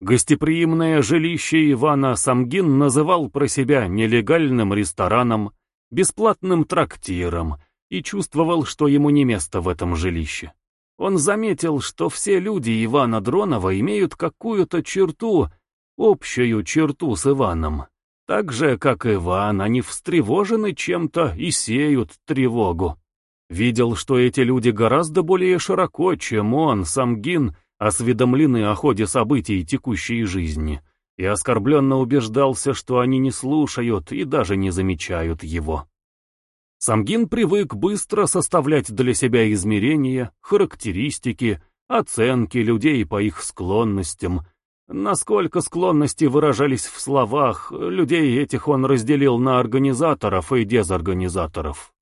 Гостеприимное жилище Ивана Самгин называл про себя нелегальным рестораном, бесплатным трактиром и чувствовал, что ему не место в этом жилище. Он заметил, что все люди Ивана Дронова имеют какую-то черту, общую черту с Иваном. Так же, как Иван, они встревожены чем-то и сеют тревогу. Видел, что эти люди гораздо более широко, чем он, Самгин, осведомлены о ходе событий текущей жизни, и оскорбленно убеждался, что они не слушают и даже не замечают его. Самгин привык быстро составлять для себя измерения, характеристики, оценки людей по их склонностям. Насколько склонности выражались в словах, людей этих он разделил на организаторов и дезорганизаторов.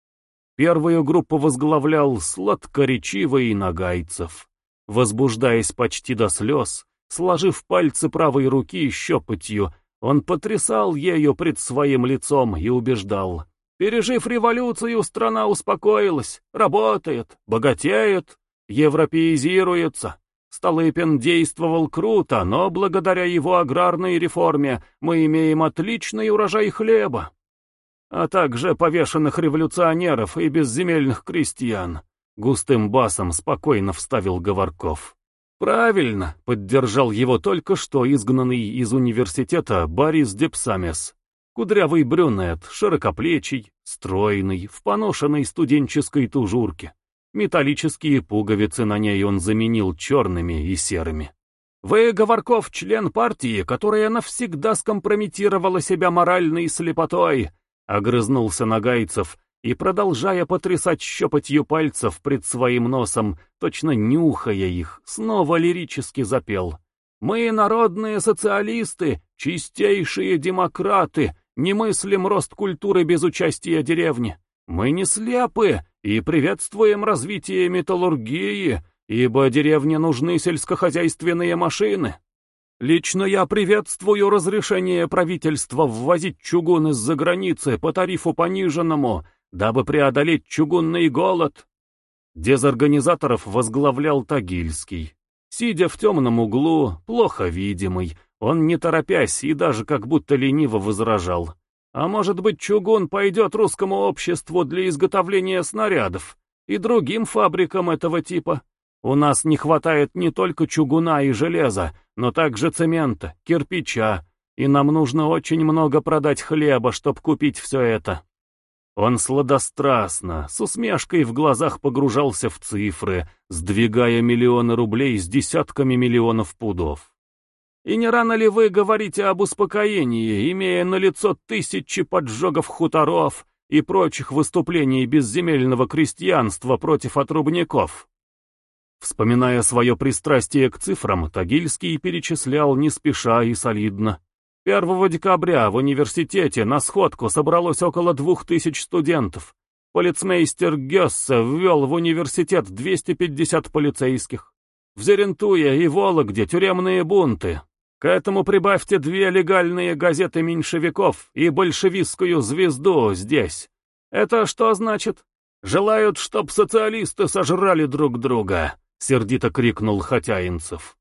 Первую группу возглавлял сладкоречивый Нагайцев возбуждаясь почти до слез, сложив пальцы правой руки щепотью, он потрясал ею пред своим лицом и убеждал. Пережив революцию, страна успокоилась, работает, богатеет, европеизируется. Столыпин действовал круто, но благодаря его аграрной реформе мы имеем отличный урожай хлеба, а также повешенных революционеров и безземельных крестьян. Густым басом спокойно вставил Говорков. «Правильно», — поддержал его только что изгнанный из университета Борис Депсамес. Кудрявый брюнет, широкоплечий, стройный, в поношенной студенческой тужурке. Металлические пуговицы на ней он заменил черными и серыми. «Вы, Говорков, член партии, которая навсегда скомпрометировала себя моральной слепотой», — огрызнулся Нагайцев, и, продолжая потрясать щепотью пальцев пред своим носом, точно нюхая их, снова лирически запел. «Мы, народные социалисты, чистейшие демократы, не мыслим рост культуры без участия деревни. Мы не слепы и приветствуем развитие металлургии, ибо деревне нужны сельскохозяйственные машины». Лично я приветствую разрешение правительства ввозить чугун из-за границы по тарифу пониженному, дабы преодолеть чугунный голод. Дезорганизаторов возглавлял Тагильский. Сидя в темном углу, плохо видимый, он не торопясь и даже как будто лениво возражал. А может быть чугун пойдет русскому обществу для изготовления снарядов и другим фабрикам этого типа? У нас не хватает не только чугуна и железа, но также цемента, кирпича, и нам нужно очень много продать хлеба, чтобы купить все это. Он сладострастно, с усмешкой в глазах погружался в цифры, сдвигая миллионы рублей с десятками миллионов пудов. И не рано ли вы говорите об успокоении, имея на лицо тысячи поджогов хуторов и прочих выступлений безземельного крестьянства против отрубников? Вспоминая свое пристрастие к цифрам, Тагильский перечислял не спеша и солидно. 1 декабря в университете на сходку собралось около двух тысяч студентов. Полицмейстер Гессе ввел в университет 250 полицейских. В Зерентуе и Вологде тюремные бунты. К этому прибавьте две легальные газеты меньшевиков и большевистскую звезду здесь. Это что значит? Желают, чтоб социалисты сожрали друг друга, сердито крикнул Хотяинцев.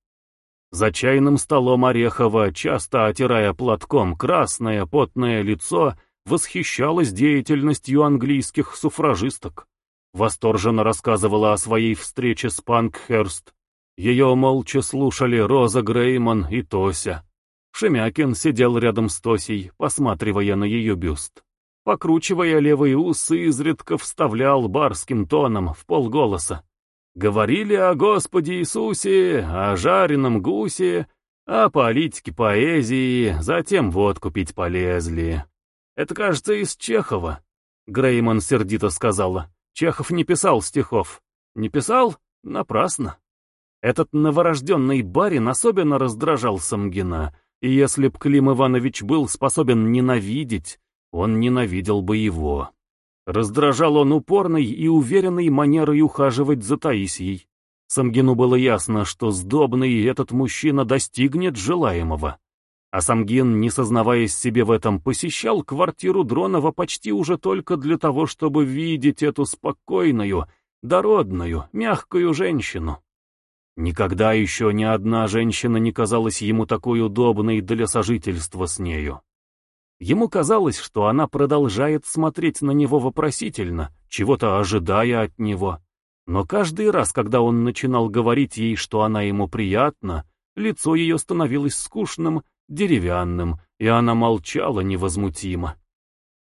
За чайным столом Орехова, часто отирая платком красное потное лицо, восхищалась деятельностью английских суфражисток. Восторженно рассказывала о своей встрече с Панкхерст. Ее молча слушали Роза Грейман и Тося. Шемякин сидел рядом с Тосей, посматривая на ее бюст. Покручивая левые усы, изредка вставлял барским тоном в полголоса. Говорили о Господе Иисусе, о жареном гусе, о политике поэзии, затем водку пить полезли. Это, кажется, из Чехова. Грейман сердито сказала. Чехов не писал стихов. Не писал? Напрасно. Этот новорожденный барин особенно раздражал Самгина, и если б Клим Иванович был способен ненавидеть, он ненавидел бы его. Раздражал он упорной и уверенной манерой ухаживать за Таисией. Самгину было ясно, что сдобный этот мужчина достигнет желаемого. А Самгин, не сознаваясь себе в этом, посещал квартиру Дронова почти уже только для того, чтобы видеть эту спокойную, дородную, мягкую женщину. Никогда еще ни одна женщина не казалась ему такой удобной для сожительства с нею. Ему казалось, что она продолжает смотреть на него вопросительно, чего-то ожидая от него. Но каждый раз, когда он начинал говорить ей, что она ему приятна, лицо ее становилось скучным, деревянным, и она молчала невозмутимо.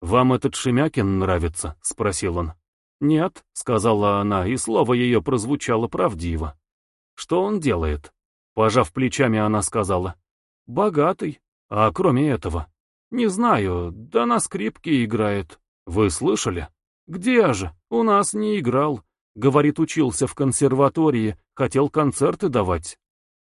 «Вам этот Шемякин нравится?» — спросил он. «Нет», — сказала она, и слово ее прозвучало правдиво. «Что он делает?» Пожав плечами, она сказала. «Богатый. А кроме этого?» «Не знаю, да на скрипке играет». «Вы слышали?» «Где же? У нас не играл. Говорит, учился в консерватории, хотел концерты давать».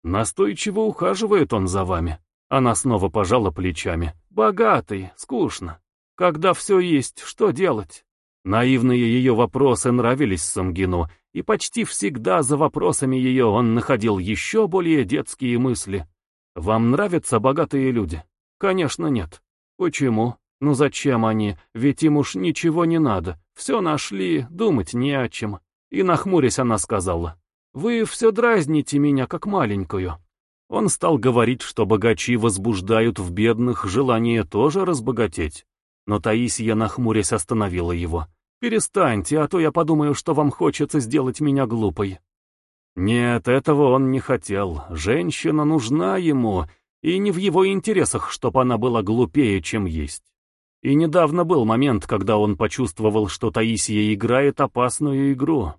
«Настойчиво ухаживает он за вами». Она снова пожала плечами. «Богатый, скучно. Когда все есть, что делать?» Наивные ее вопросы нравились Самгину, и почти всегда за вопросами ее он находил еще более детские мысли. «Вам нравятся богатые люди?» «Конечно нет». «Почему? Ну зачем они? Ведь им уж ничего не надо. Все нашли, думать не о чем». И нахмурясь она сказала, «Вы все дразните меня, как маленькую». Он стал говорить, что богачи возбуждают в бедных желание тоже разбогатеть. Но Таисия, нахмурясь, остановила его. «Перестаньте, а то я подумаю, что вам хочется сделать меня глупой». Нет, этого он не хотел. Женщина нужна ему, и не в его интересах, чтобы она была глупее, чем есть. И недавно был момент, когда он почувствовал, что Таисия играет опасную игру.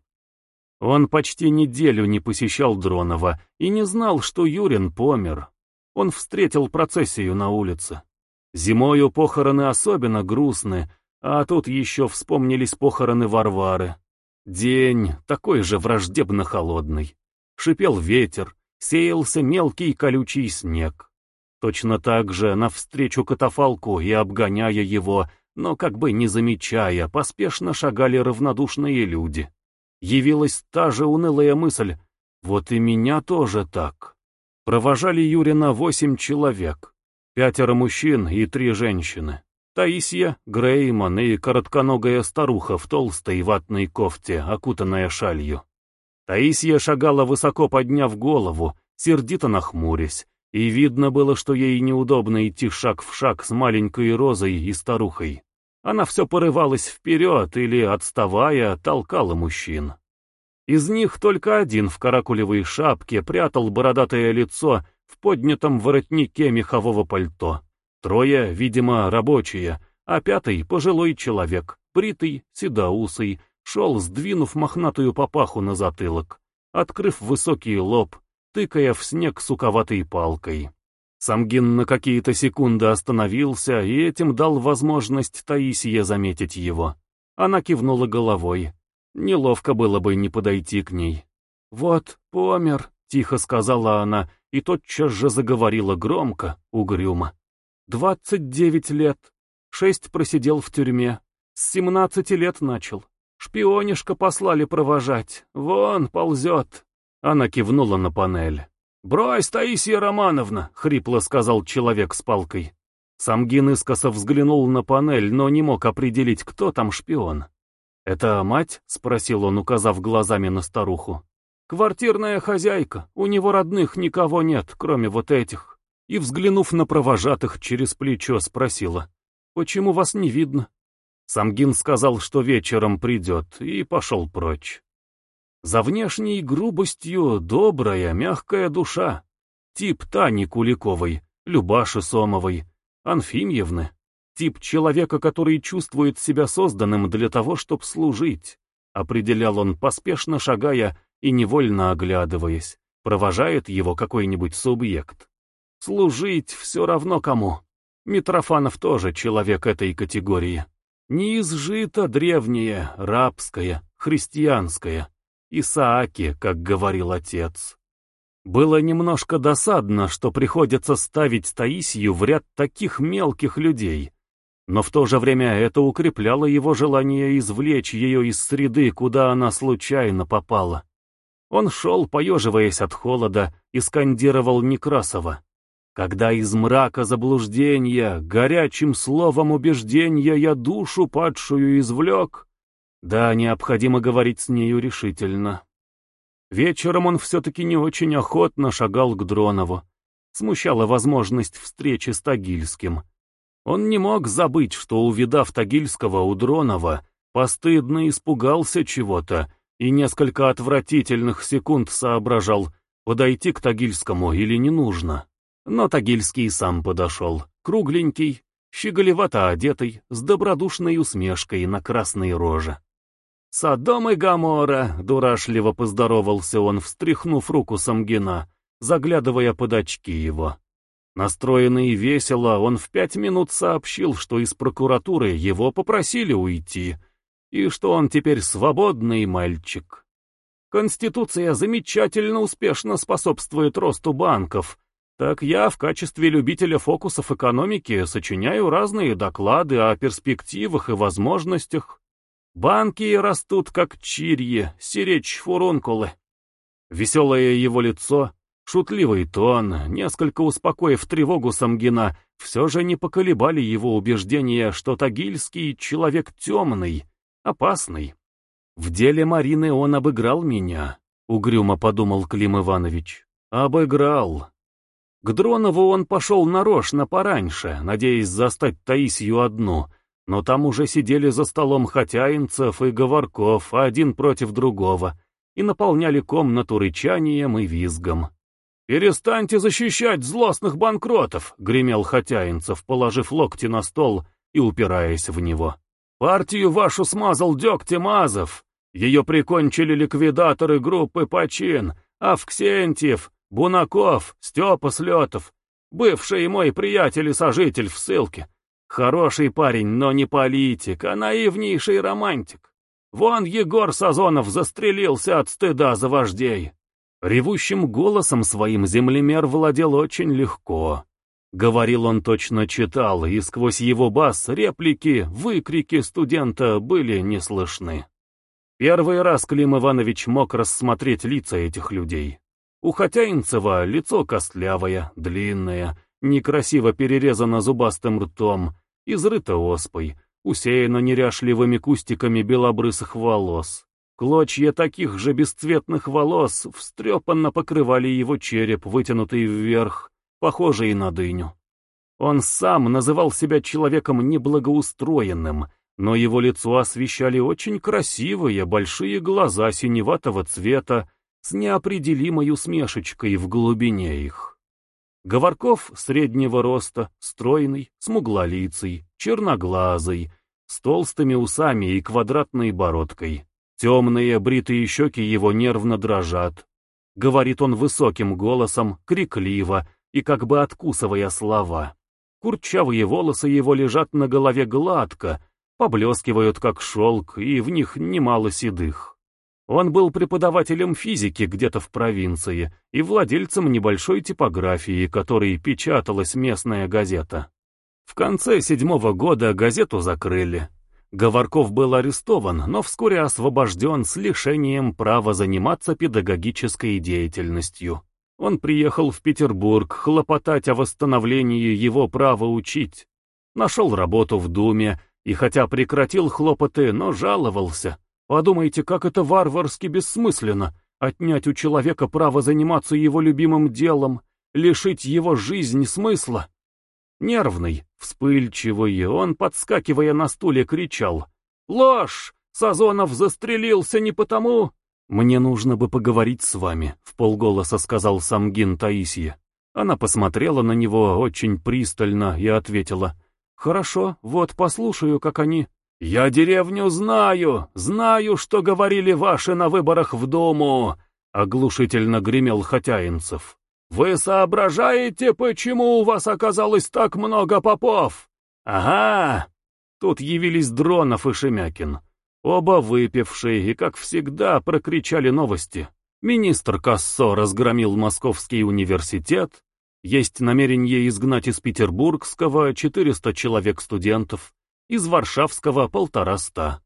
Он почти неделю не посещал Дронова и не знал, что Юрин помер. Он встретил процессию на улице. Зимою похороны особенно грустны, а тут еще вспомнились похороны Варвары. День такой же враждебно холодный. Шипел ветер, сеялся мелкий колючий снег. Точно так же навстречу катафалку и обгоняя его, но как бы не замечая, поспешно шагали равнодушные люди. Явилась та же унылая мысль «Вот и меня тоже так». Провожали Юрина восемь человек, пятеро мужчин и три женщины. Таисия, Грейман и коротконогая старуха в толстой ватной кофте, окутанная шалью. Таисия шагала высоко подняв голову, сердито нахмурясь, и видно было, что ей неудобно идти шаг в шаг с маленькой розой и старухой. Она все порывалась вперед или, отставая, толкала мужчин. Из них только один в каракулевой шапке прятал бородатое лицо в поднятом воротнике мехового пальто. Трое, видимо, рабочие, а пятый — пожилой человек, бритый, седоусый, шел, сдвинув мохнатую папаху на затылок, открыв высокий лоб, тыкая в снег суковатой палкой. Самгин на какие-то секунды остановился и этим дал возможность Таисии заметить его. Она кивнула головой. Неловко было бы не подойти к ней. «Вот, помер», — тихо сказала она, и тотчас же заговорила громко, угрюмо. Двадцать девять лет. Шесть просидел в тюрьме. С семнадцати лет начал. Шпионишка послали провожать. Вон, ползет. Она кивнула на панель. «Брось, Таисия Романовна!» — хрипло сказал человек с палкой. Самгин искоса взглянул на панель, но не мог определить, кто там шпион. «Это мать?» — спросил он, указав глазами на старуху. «Квартирная хозяйка. У него родных никого нет, кроме вот этих и, взглянув на провожатых через плечо, спросила, «Почему вас не видно?» Самгин сказал, что вечером придет, и пошел прочь. За внешней грубостью добрая, мягкая душа. Тип Тани Куликовой, Любаши Сомовой, Анфимьевны. Тип человека, который чувствует себя созданным для того, чтобы служить. Определял он, поспешно шагая и невольно оглядываясь. Провожает его какой-нибудь субъект. Служить все равно кому. Митрофанов тоже человек этой категории. Не изжито древнее, рабское, христианское. Исааки, как говорил отец. Было немножко досадно, что приходится ставить Таисию в ряд таких мелких людей, но в то же время это укрепляло его желание извлечь ее из среды, куда она случайно попала. Он шел, поеживаясь от холода, и скандировал Некрасова. Когда из мрака заблуждения, горячим словом убеждения я душу падшую извлек, да, необходимо говорить с нею решительно. Вечером он все-таки не очень охотно шагал к Дронову. Смущала возможность встречи с Тагильским. Он не мог забыть, что, увидав Тагильского у Дронова, постыдно испугался чего-то и несколько отвратительных секунд соображал, подойти к Тагильскому или не нужно. Но Тагильский сам подошел, кругленький, щеголевато одетый, с добродушной усмешкой на красной роже. «Содом и Гамора!» — дурашливо поздоровался он, встряхнув руку Самгина, заглядывая под очки его. Настроенный весело, он в пять минут сообщил, что из прокуратуры его попросили уйти, и что он теперь свободный мальчик. Конституция замечательно успешно способствует росту банков, так я в качестве любителя фокусов экономики сочиняю разные доклады о перспективах и возможностях. Банки растут как чирьи, сиречь фурункулы. Веселое его лицо, шутливый тон, несколько успокоив тревогу Самгина, все же не поколебали его убеждения, что Тагильский человек темный, опасный. В деле Марины он обыграл меня, угрюмо подумал Клим Иванович. Обыграл. К Дронову он пошел нарочно пораньше, надеясь застать Таисью одну, но там уже сидели за столом Хотяинцев и Говорков один против другого и наполняли комнату рычанием и визгом. «Перестаньте защищать злостных банкротов!» — гремел Хотяинцев, положив локти на стол и упираясь в него. «Партию вашу смазал Дегтемазов. Ее прикончили ликвидаторы группы «Почин», Авксентьев, Бунаков, Степа Слетов, бывший мой приятель и сожитель в ссылке. Хороший парень, но не политик, а наивнейший романтик. Вон Егор Сазонов застрелился от стыда за вождей. Ревущим голосом своим землемер владел очень легко. Говорил он точно читал, и сквозь его бас реплики, выкрики студента были не слышны. Первый раз Клим Иванович мог рассмотреть лица этих людей. У Хотяинцева лицо костлявое, длинное, некрасиво перерезано зубастым ртом, изрыто оспой, усеяно неряшливыми кустиками белобрысых волос. Клочья таких же бесцветных волос встрепанно покрывали его череп, вытянутый вверх, похожий на дыню. Он сам называл себя человеком неблагоустроенным, но его лицо освещали очень красивые большие глаза синеватого цвета, с неопределимой усмешечкой в глубине их. Говорков среднего роста, стройный, смуглолицый, черноглазый, с толстыми усами и квадратной бородкой. Темные бритые щеки его нервно дрожат. Говорит он высоким голосом, крикливо и как бы откусывая слова. Курчавые волосы его лежат на голове гладко, поблескивают как шелк, и в них немало седых. Он был преподавателем физики где-то в провинции и владельцем небольшой типографии, которой печаталась местная газета. В конце седьмого года газету закрыли. Говорков был арестован, но вскоре освобожден с лишением права заниматься педагогической деятельностью. Он приехал в Петербург хлопотать о восстановлении его права учить. Нашел работу в Думе и хотя прекратил хлопоты, но жаловался. Подумайте, как это варварски бессмысленно — отнять у человека право заниматься его любимым делом, лишить его жизнь смысла. Нервный, вспыльчивый, он, подскакивая на стуле, кричал. «Ложь! Сазонов застрелился не потому...» «Мне нужно бы поговорить с вами», — в полголоса сказал Самгин Таисия. Она посмотрела на него очень пристально и ответила. «Хорошо, вот послушаю, как они...» «Я деревню знаю, знаю, что говорили ваши на выборах в Думу», — оглушительно гремел Хотяинцев. «Вы соображаете, почему у вас оказалось так много попов?» «Ага!» Тут явились Дронов и Шемякин. Оба выпившие и, как всегда, прокричали новости. Министр Кассо разгромил Московский университет, есть намерение изгнать из Петербургского 400 человек студентов, из Варшавского полтораста.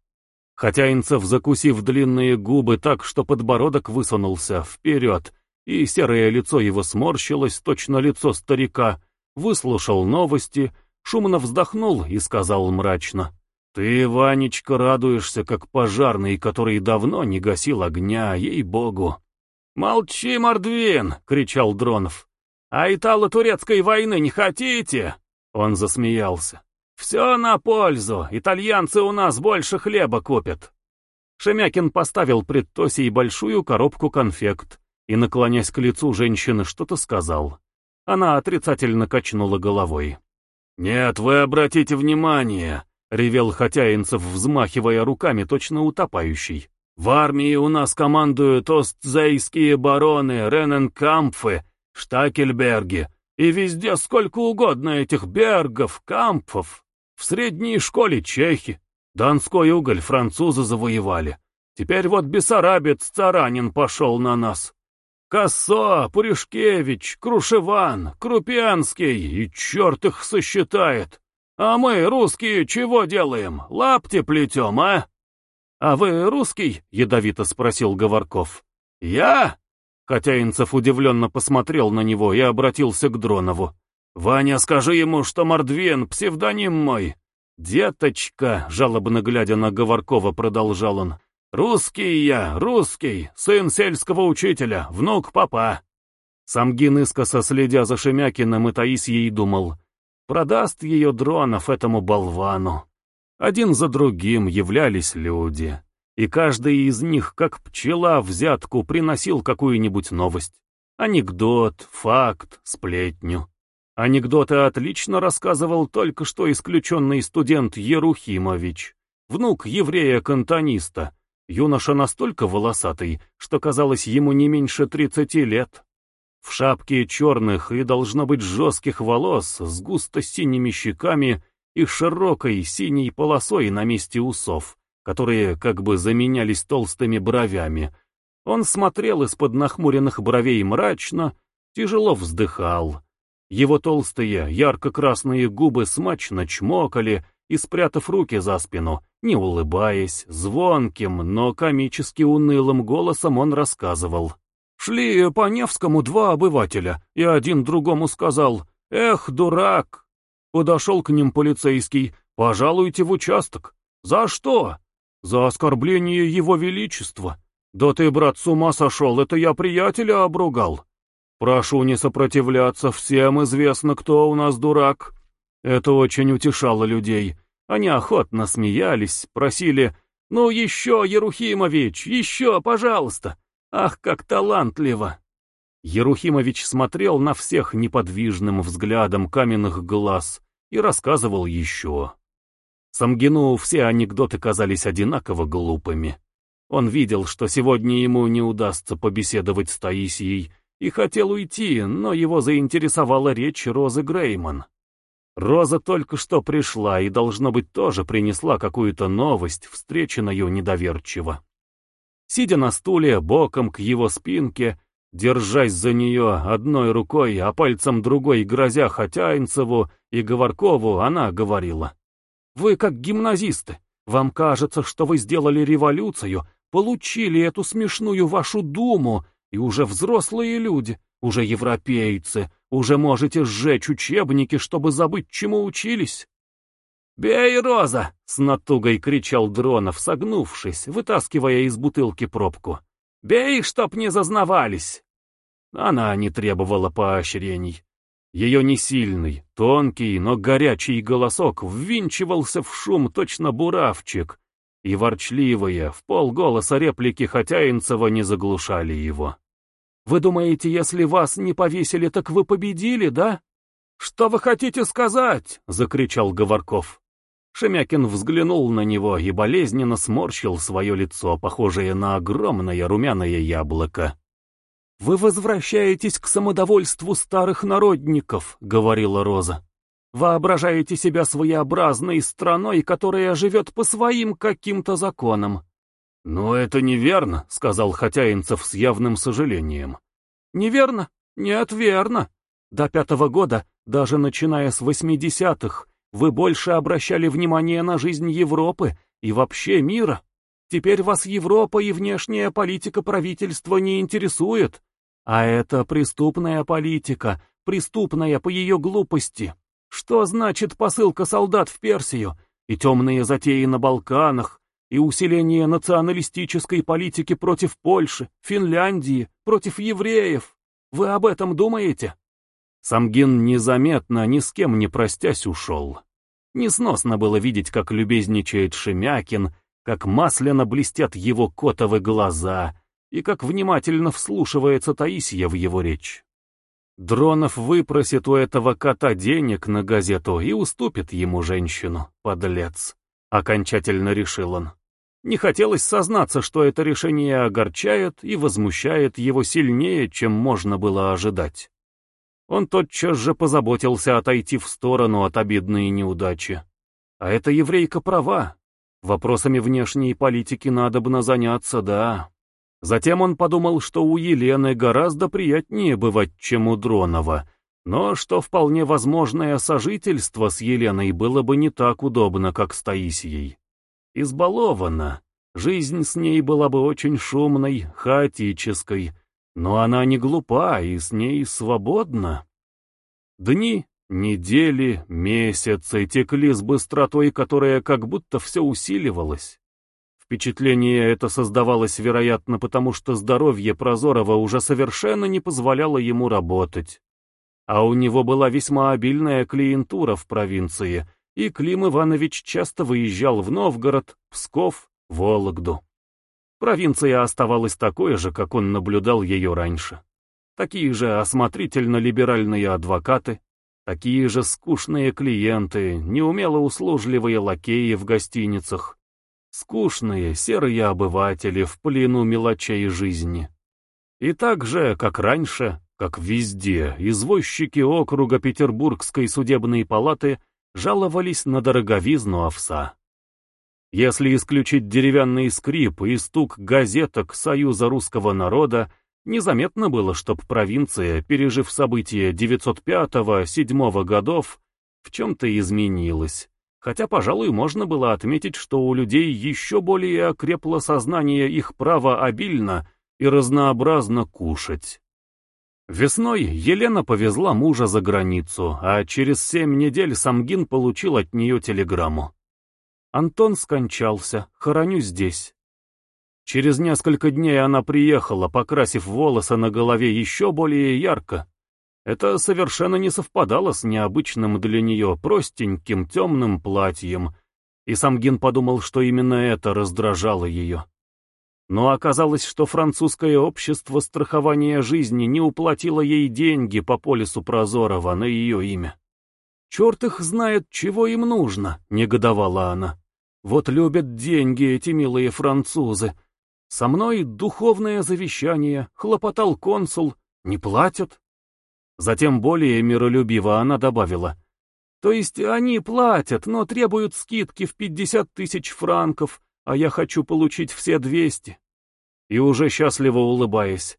Хотя Инцев, закусив длинные губы так, что подбородок высунулся вперед, и серое лицо его сморщилось, точно лицо старика, выслушал новости, шумно вздохнул и сказал мрачно, «Ты, Ванечка, радуешься, как пожарный, который давно не гасил огня, ей-богу. «Молчи, Мордвин!» — кричал Дронов. «А итало-турецкой войны не хотите?» Он засмеялся. «Все на пользу, итальянцы у нас больше хлеба купят». Шемякин поставил пред Тосей большую коробку конфект и, наклонясь к лицу женщины, что-то сказал. Она отрицательно качнула головой. «Нет, вы обратите внимание», — ревел Хотяинцев, взмахивая руками, точно утопающий. «В армии у нас командуют остзейские бароны, Рененкампфы, Штакельберги, и везде сколько угодно этих бергов, кампфов. В средней школе чехи, Донской уголь французы завоевали. Теперь вот бессарабец Царанин пошел на нас. Косо, Пуришкевич, Крушеван, Крупянский, и черт их сосчитает. А мы, русские, чего делаем? Лапти плетем, а? А вы русский? — ядовито спросил Говорков. Я? Хотяинцев удивленно посмотрел на него и обратился к Дронову. «Ваня, скажи ему, что Мордвин — псевдоним мой. «Деточка», — жалобно глядя на Говоркова, продолжал он, — «русский я, русский, сын сельского учителя, внук папа». Самгин искоса следя за Шемякиным и Таисьей думал, продаст ее дронов этому болвану. Один за другим являлись люди, и каждый из них, как пчела взятку, приносил какую-нибудь новость. Анекдот, факт, сплетню. Анекдоты отлично рассказывал только что исключенный студент Ерухимович, внук еврея-кантониста, юноша настолько волосатый, что казалось ему не меньше тридцати лет. В шапке черных и, должно быть, жестких волос с густо-синими щеками и широкой синей полосой на месте усов, которые как бы заменялись толстыми бровями. Он смотрел из-под нахмуренных бровей мрачно, тяжело вздыхал его толстые, ярко-красные губы смачно чмокали и, спрятав руки за спину, не улыбаясь, звонким, но комически унылым голосом он рассказывал. Шли по Невскому два обывателя, и один другому сказал «Эх, дурак!» Подошел к ним полицейский «Пожалуйте в участок». «За что?» «За оскорбление его величества». «Да ты, брат, с ума сошел, это я приятеля обругал». Прошу не сопротивляться, всем известно, кто у нас дурак. Это очень утешало людей. Они охотно смеялись, просили «Ну еще, Ерухимович, еще, пожалуйста! Ах, как талантливо!» Ерухимович смотрел на всех неподвижным взглядом каменных глаз и рассказывал еще. Самгину все анекдоты казались одинаково глупыми. Он видел, что сегодня ему не удастся побеседовать с Таисией, и хотел уйти, но его заинтересовала речь Розы Грейман. Роза только что пришла и, должно быть, тоже принесла какую-то новость, встреченную недоверчиво. Сидя на стуле, боком к его спинке, держась за нее одной рукой, а пальцем другой грозя Хотяинцеву и Говоркову, она говорила. «Вы как гимназисты. Вам кажется, что вы сделали революцию, получили эту смешную вашу думу, и уже взрослые люди, уже европейцы, уже можете сжечь учебники, чтобы забыть, чему учились. «Бей, Роза!» — с натугой кричал Дронов, согнувшись, вытаскивая из бутылки пробку. «Бей, чтоб не зазнавались!» Она не требовала поощрений. Ее несильный, тонкий, но горячий голосок ввинчивался в шум точно буравчик, и ворчливые, в полголоса реплики Хотяинцева не заглушали его. Вы думаете, если вас не повесили, так вы победили, да? Что вы хотите сказать? Закричал Говорков. Шемякин взглянул на него и болезненно сморщил свое лицо, похожее на огромное румяное яблоко. «Вы возвращаетесь к самодовольству старых народников», — говорила Роза. «Воображаете себя своеобразной страной, которая живет по своим каким-то законам. «Но это неверно», — сказал Хотяинцев с явным сожалением. «Неверно? Нет, верно. До пятого года, даже начиная с восьмидесятых, вы больше обращали внимание на жизнь Европы и вообще мира. Теперь вас Европа и внешняя политика правительства не интересует. А это преступная политика, преступная по ее глупости. Что значит посылка солдат в Персию и темные затеи на Балканах, и усиление националистической политики против Польши, Финляндии, против евреев. Вы об этом думаете? Самгин незаметно, ни с кем не простясь, ушел. Несносно было видеть, как любезничает Шемякин, как масляно блестят его котовы глаза и как внимательно вслушивается Таисия в его речь. Дронов выпросит у этого кота денег на газету и уступит ему женщину, подлец. Окончательно решил он. Не хотелось сознаться, что это решение огорчает и возмущает его сильнее, чем можно было ожидать. Он тотчас же позаботился отойти в сторону от обидной неудачи. А эта еврейка права. Вопросами внешней политики надобно заняться, да. Затем он подумал, что у Елены гораздо приятнее бывать, чем у Дронова, но что вполне возможное сожительство с Еленой было бы не так удобно, как с Таисией. Избалована. Жизнь с ней была бы очень шумной, хаотической, но она не глупа и с ней свободна. Дни, недели, месяцы текли с быстротой, которая как будто все усиливалась. Впечатление это создавалось, вероятно, потому что здоровье Прозорова уже совершенно не позволяло ему работать. А у него была весьма обильная клиентура в провинции, и Клим Иванович часто выезжал в Новгород, Псков, Вологду. Провинция оставалась такой же, как он наблюдал ее раньше. Такие же осмотрительно-либеральные адвокаты, такие же скучные клиенты, неумело услужливые лакеи в гостиницах, скучные серые обыватели в плену мелочей жизни. И так же, как раньше, как везде, извозчики округа Петербургской судебной палаты жаловались на дороговизну овса. Если исключить деревянный скрип и стук газеток Союза русского народа, незаметно было, чтоб провинция, пережив события 905-7 годов, в чем-то изменилась. Хотя, пожалуй, можно было отметить, что у людей еще более окрепло сознание их права обильно и разнообразно кушать. Весной Елена повезла мужа за границу, а через семь недель Самгин получил от нее телеграмму. Антон скончался, хороню здесь. Через несколько дней она приехала, покрасив волосы на голове еще более ярко. Это совершенно не совпадало с необычным для нее простеньким темным платьем, и Самгин подумал, что именно это раздражало ее. Но оказалось, что французское общество страхования жизни не уплатило ей деньги по полису Прозорова на ее имя. «Черт их знает, чего им нужно», — негодовала она. Вот любят деньги эти милые французы. Со мной духовное завещание, хлопотал консул, не платят. Затем более миролюбиво она добавила. То есть они платят, но требуют скидки в пятьдесят тысяч франков, а я хочу получить все двести. И уже счастливо улыбаясь.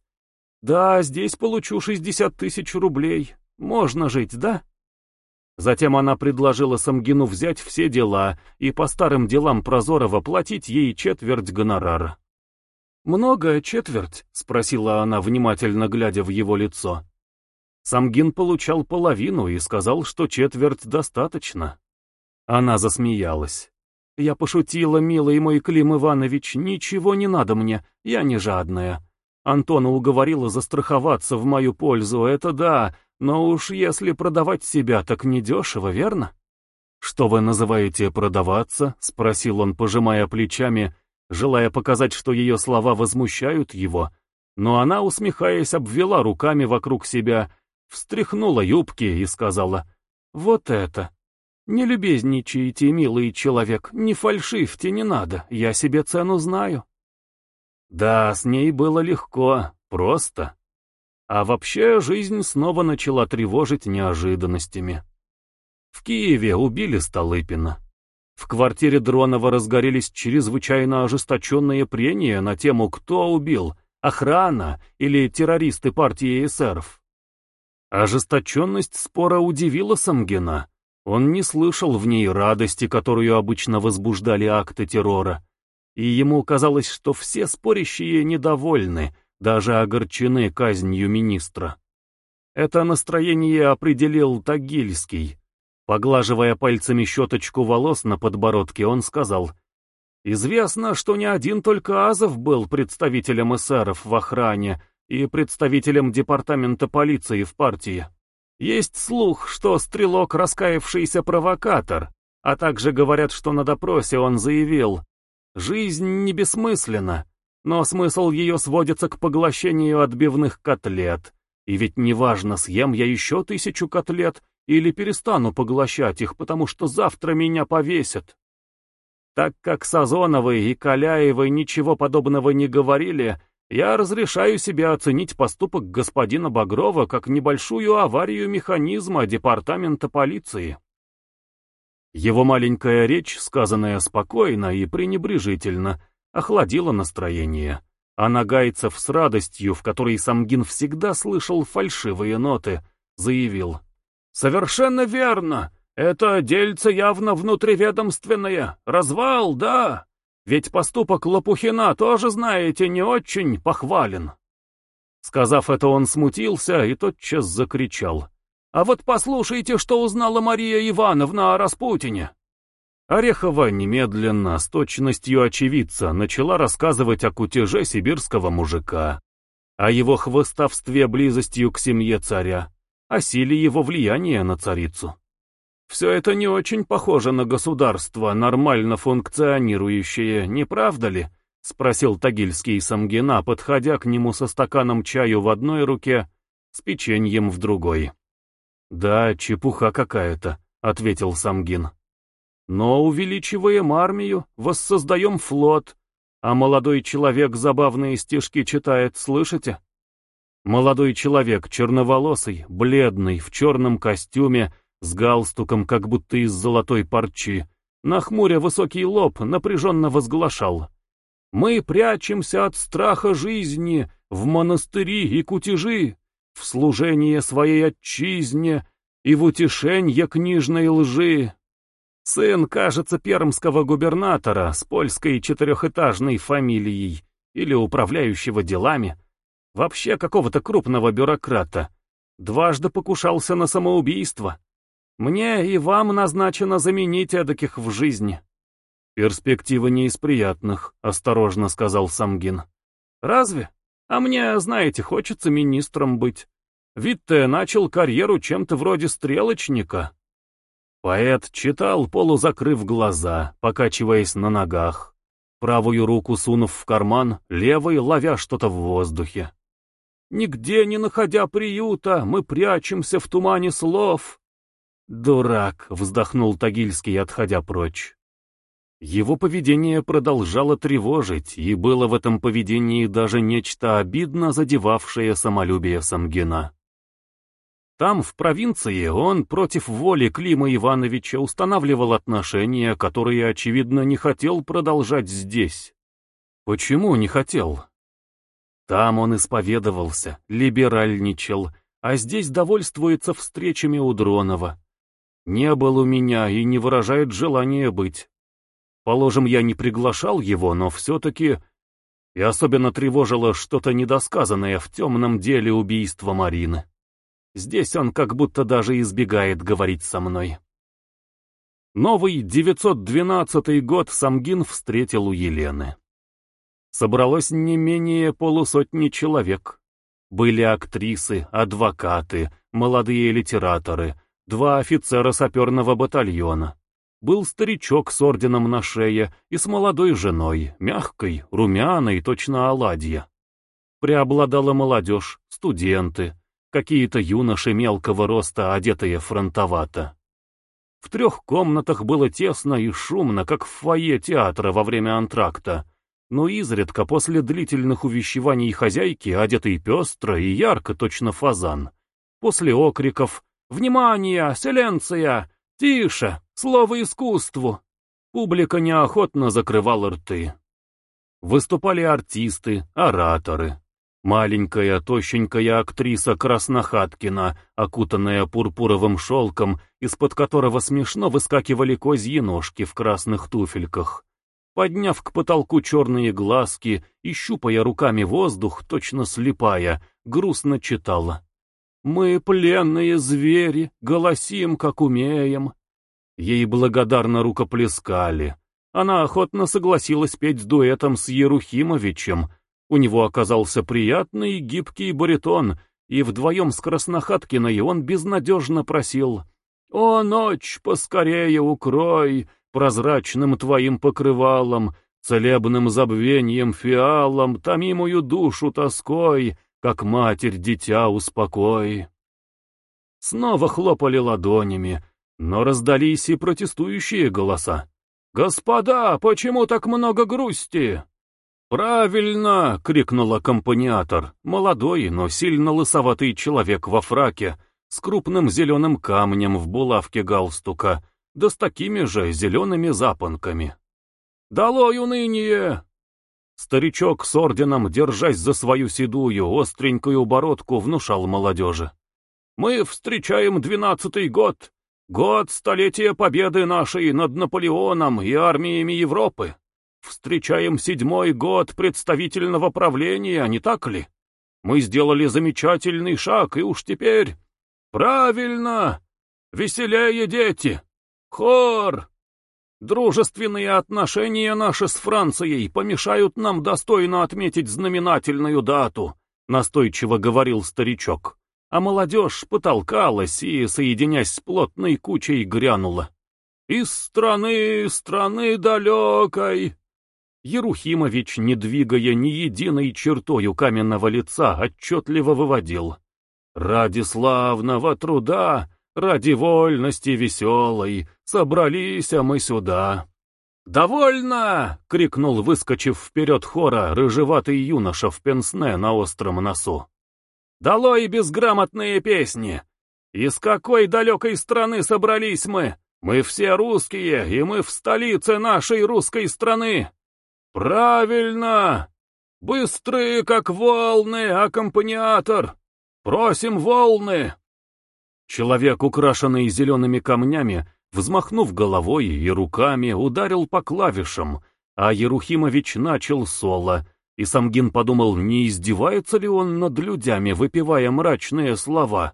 Да, здесь получу шестьдесят тысяч рублей. Можно жить, да? Затем она предложила Самгину взять все дела и по старым делам Прозорова платить ей четверть гонорара. «Много четверть?» — спросила она, внимательно глядя в его лицо. Самгин получал половину и сказал, что четверть достаточно. Она засмеялась. «Я пошутила, милый мой Клим Иванович, ничего не надо мне, я не жадная. Антона уговорила застраховаться в мою пользу, это да, но уж если продавать себя, так недешево, верно? «Что вы называете продаваться?» — спросил он, пожимая плечами, желая показать, что ее слова возмущают его. Но она, усмехаясь, обвела руками вокруг себя, встряхнула юбки и сказала, «Вот это! Не любезничайте, милый человек, не фальшивьте, не надо, я себе цену знаю». Да, с ней было легко, просто. А вообще жизнь снова начала тревожить неожиданностями. В Киеве убили Столыпина. В квартире Дронова разгорелись чрезвычайно ожесточенные прения на тему «Кто убил? Охрана или террористы партии эсеров?» Ожесточенность спора удивила Самгина. Он не слышал в ней радости, которую обычно возбуждали акты террора. И ему казалось, что все спорящие недовольны, даже огорчены казнью министра. Это настроение определил Тагильский. Поглаживая пальцами щеточку волос на подбородке, он сказал, Известно, что не один только Азов был представителем эсеров в охране и представителем департамента полиции в партии. Есть слух, что Стрелок раскаявшийся провокатор, а также говорят, что на допросе он заявил, «Жизнь не бессмысленна, но смысл ее сводится к поглощению отбивных котлет, и ведь неважно, съем я еще тысячу котлет или перестану поглощать их, потому что завтра меня повесят». Так как Сазоновы и Каляевы ничего подобного не говорили, я разрешаю себе оценить поступок господина Багрова как небольшую аварию механизма департамента полиции. Его маленькая речь, сказанная спокойно и пренебрежительно, охладила настроение, а Нагайцев с радостью, в которой Самгин всегда слышал фальшивые ноты, заявил. «Совершенно верно! Это дельце явно внутриведомственное! Развал, да! Ведь поступок Лопухина тоже, знаете, не очень похвален. Сказав это, он смутился и тотчас закричал. «А вот послушайте, что узнала Мария Ивановна о Распутине!» Орехова немедленно, с точностью очевидца, начала рассказывать о кутеже сибирского мужика, о его хвостовстве близостью к семье царя, о силе его влияния на царицу. Все это не очень похоже на государство, нормально функционирующее, не правда ли? Спросил Тагильский Самгина, подходя к нему со стаканом чаю в одной руке, с печеньем в другой. «Да, чепуха какая-то», — ответил Самгин. «Но увеличиваем армию, воссоздаем флот, а молодой человек забавные стишки читает, слышите?» Молодой человек, черноволосый, бледный, в черном костюме, с галстуком, как будто из золотой парчи, нахмуря высокий лоб, напряженно возглашал. «Мы прячемся от страха жизни в монастыри и кутежи, в служение своей отчизне и в утешенье книжной лжи». Сын, кажется, пермского губернатора с польской четырехэтажной фамилией или управляющего делами, вообще какого-то крупного бюрократа, дважды покушался на самоубийство. Мне и вам назначено заменить эдаких в жизни. Перспектива не из приятных, осторожно сказал Самгин. Разве? А мне, знаете, хочется министром быть. Витте начал карьеру чем-то вроде стрелочника. Поэт читал, полузакрыв глаза, покачиваясь на ногах, правую руку сунув в карман, левой ловя что-то в воздухе. Нигде не находя приюта, мы прячемся в тумане слов, «Дурак!» — вздохнул Тагильский, отходя прочь. Его поведение продолжало тревожить, и было в этом поведении даже нечто обидно задевавшее самолюбие Самгина. Там, в провинции, он против воли Клима Ивановича устанавливал отношения, которые, очевидно, не хотел продолжать здесь. Почему не хотел? Там он исповедовался, либеральничал, а здесь довольствуется встречами у Дронова. Не был у меня и не выражает желания быть. Положим, я не приглашал его, но все-таки... И особенно тревожило что-то недосказанное в темном деле убийства Марины. Здесь он как будто даже избегает говорить со мной. Новый 912 год Самгин встретил у Елены. Собралось не менее полусотни человек. Были актрисы, адвокаты, молодые литераторы, два офицера саперного батальона. Был старичок с орденом на шее и с молодой женой, мягкой, румяной, точно оладья. Преобладала молодежь, студенты, какие-то юноши мелкого роста, одетые фронтовато. В трех комнатах было тесно и шумно, как в фойе театра во время антракта, но изредка после длительных увещеваний хозяйки, одетой пестро и ярко, точно фазан, после окриков «Внимание! Селенция! Тише! Слово искусству!» Публика неохотно закрывала рты. Выступали артисты, ораторы. Маленькая, тощенькая актриса Краснохаткина, окутанная пурпуровым шелком, из-под которого смешно выскакивали козьи ножки в красных туфельках. Подняв к потолку черные глазки и щупая руками воздух, точно слепая, грустно читала. Мы, пленные звери, голосим, как умеем. Ей благодарно рукоплескали. Она охотно согласилась петь дуэтом с Ерухимовичем. У него оказался приятный гибкий баритон, и вдвоем с Краснохаткиной он безнадежно просил «О, ночь, поскорее укрой прозрачным твоим покрывалом, целебным забвением фиалом, томимую душу тоской, как матерь дитя успокой». Снова хлопали ладонями, но раздались и протестующие голоса. «Господа, почему так много грусти?» «Правильно!» — крикнул аккомпаниатор, молодой, но сильно лысоватый человек во фраке, с крупным зеленым камнем в булавке галстука, да с такими же зелеными запонками. «Долой уныние!» Старичок с орденом, держась за свою седую, остренькую бородку, внушал молодежи. «Мы встречаем двенадцатый год, год столетия победы нашей над Наполеоном и армиями Европы. Встречаем седьмой год представительного правления, не так ли? Мы сделали замечательный шаг, и уж теперь... Правильно! Веселее, дети! Хор! Дружественные отношения наши с Францией помешают нам достойно отметить знаменательную дату, настойчиво говорил старичок. А молодежь потолкалась и, соединяясь с плотной кучей, грянула. «Из страны, страны далекой!» Ерухимович, не двигая ни единой чертою каменного лица, отчетливо выводил. «Ради славного труда, ради вольности веселой, собрались а мы сюда». «Довольно!» — крикнул, выскочив вперед хора, рыжеватый юноша в пенсне на остром носу. «Долой безграмотные песни! Из какой далекой страны собрались мы? Мы все русские, и мы в столице нашей русской страны!» «Правильно! Быстрые, как волны, аккомпаниатор! Просим волны!» Человек, украшенный зелеными камнями, взмахнув головой и руками, ударил по клавишам, а Ерухимович начал соло, и Самгин подумал, не издевается ли он над людьми, выпивая мрачные слова,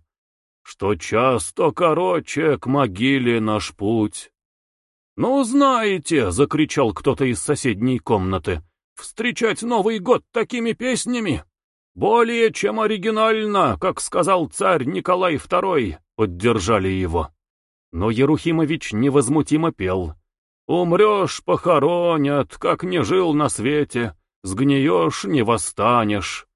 что часто короче к могиле наш путь. «Ну, знаете!» — закричал кто-то из соседней комнаты. «Встречать Новый год такими песнями! Более чем оригинально, как сказал царь Николай II!» — поддержали его. Но Ерухимович невозмутимо пел. «Умрешь — похоронят, как не жил на свете, сгниешь — не восстанешь».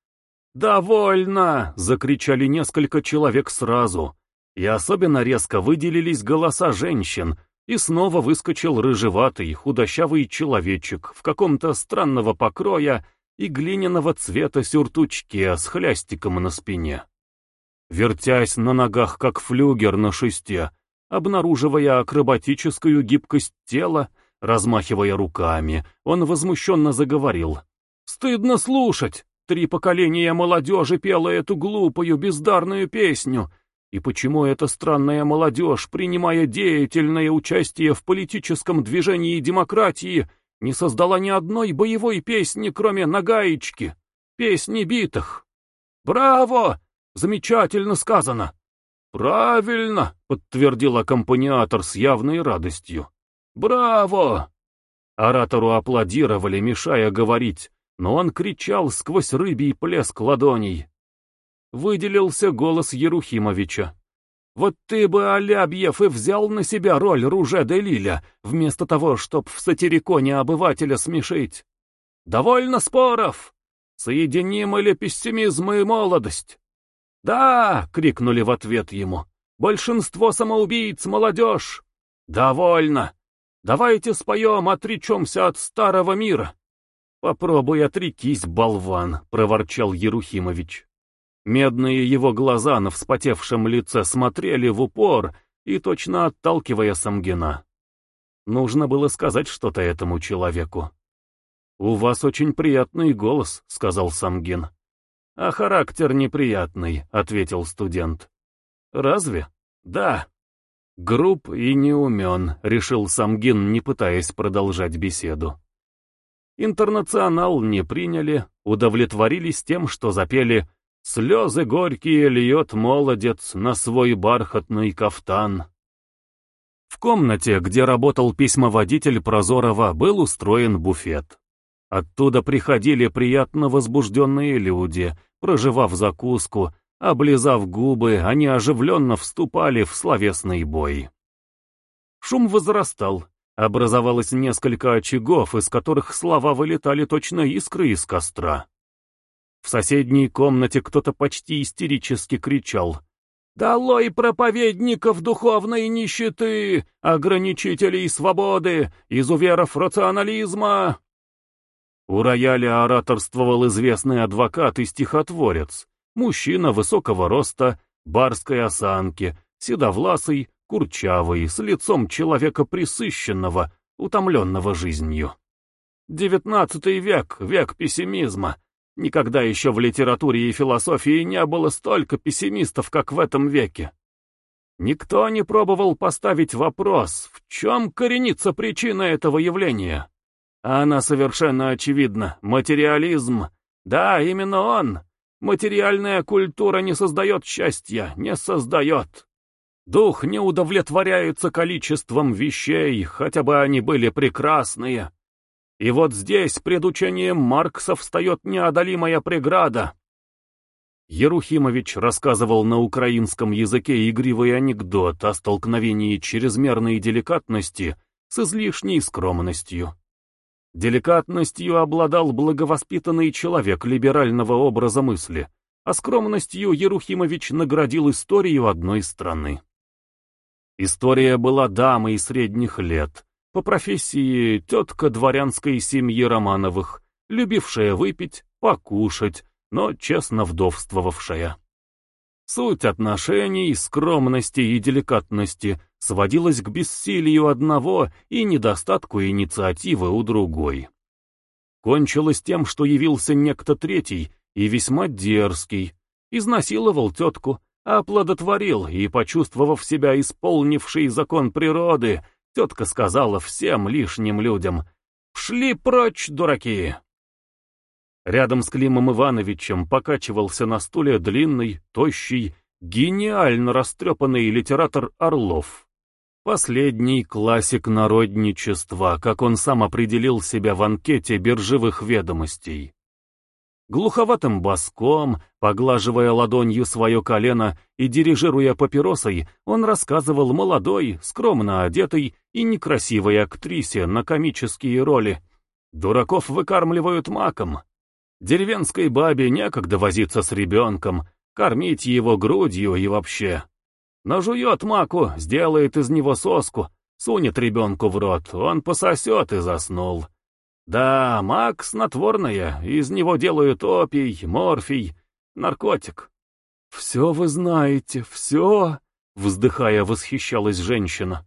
«Довольно!» — закричали несколько человек сразу. И особенно резко выделились голоса женщин, и снова выскочил рыжеватый, худощавый человечек в каком-то странного покроя и глиняного цвета сюртучке с хлястиком на спине. Вертясь на ногах, как флюгер на шесте, обнаруживая акробатическую гибкость тела, размахивая руками, он возмущенно заговорил. «Стыдно слушать! Три поколения молодежи пела эту глупую, бездарную песню!» И почему эта странная молодежь, принимая деятельное участие в политическом движении демократии, не создала ни одной боевой песни, кроме нагаечки, песни битых? Браво! Замечательно сказано! Правильно, подтвердил аккомпаниатор с явной радостью. Браво! Оратору аплодировали, мешая говорить, но он кричал сквозь рыбий плеск ладоней выделился голос Ерухимовича. «Вот ты бы, Алябьев, и взял на себя роль Руже де Лиля, вместо того, чтоб в сатириконе обывателя смешить. Довольно споров! Соединим или пессимизм и молодость?» «Да!» — крикнули в ответ ему. «Большинство самоубийц — молодежь!» «Довольно! Давайте споем, отречемся от старого мира!» «Попробуй отрекись, болван!» — проворчал Ерухимович. Медные его глаза на вспотевшем лице смотрели в упор и точно отталкивая Самгина. Нужно было сказать что-то этому человеку. «У вас очень приятный голос», — сказал Самгин. «А характер неприятный», — ответил студент. «Разве?» «Да». «Груб и неумен», — решил Самгин, не пытаясь продолжать беседу. Интернационал не приняли, удовлетворились тем, что запели Слезы горькие льет молодец на свой бархатный кафтан. В комнате, где работал письмоводитель Прозорова, был устроен буфет. Оттуда приходили приятно возбужденные люди, проживав закуску, облизав губы, они оживленно вступали в словесный бой. Шум возрастал, образовалось несколько очагов, из которых слова вылетали точно искры из костра. В соседней комнате кто-то почти истерически кричал «Долой проповедников духовной нищеты, ограничителей свободы, изуверов рационализма!» У рояля ораторствовал известный адвокат и стихотворец, мужчина высокого роста, барской осанки, седовласый, курчавый, с лицом человека присыщенного, утомленного жизнью. Девятнадцатый век, век пессимизма, Никогда еще в литературе и философии не было столько пессимистов, как в этом веке. Никто не пробовал поставить вопрос, в чем коренится причина этого явления. она совершенно очевидна. Материализм. Да, именно он. Материальная культура не создает счастья, не создает. Дух не удовлетворяется количеством вещей, хотя бы они были прекрасные. И вот здесь пред учением Маркса встает неодолимая преграда. Ерухимович рассказывал на украинском языке игривый анекдот о столкновении чрезмерной деликатности с излишней скромностью. Деликатностью обладал благовоспитанный человек либерального образа мысли, а скромностью Ерухимович наградил историю одной страны. История была дамой средних лет, по профессии тетка дворянской семьи Романовых, любившая выпить, покушать, но честно вдовствовавшая. Суть отношений, скромности и деликатности сводилась к бессилию одного и недостатку инициативы у другой. Кончилось тем, что явился некто третий и весьма дерзкий, изнасиловал тетку, оплодотворил и, почувствовав себя исполнивший закон природы, Тетка сказала всем лишним людям «Шли прочь, дураки!» Рядом с Климом Ивановичем покачивался на стуле длинный, тощий, гениально растрепанный литератор Орлов. Последний классик народничества, как он сам определил себя в анкете биржевых ведомостей. Глуховатым боском, поглаживая ладонью свое колено и дирижируя папиросой, он рассказывал молодой, скромно одетой и некрасивой актрисе на комические роли. Дураков выкармливают маком. Деревенской бабе некогда возиться с ребенком, кормить его грудью и вообще. Нажует маку, сделает из него соску, сунет ребенку в рот, он пососет и заснул. Да, мак снотворное, из него делают опий, морфий, наркотик. «Все вы знаете, все!» — вздыхая, восхищалась женщина.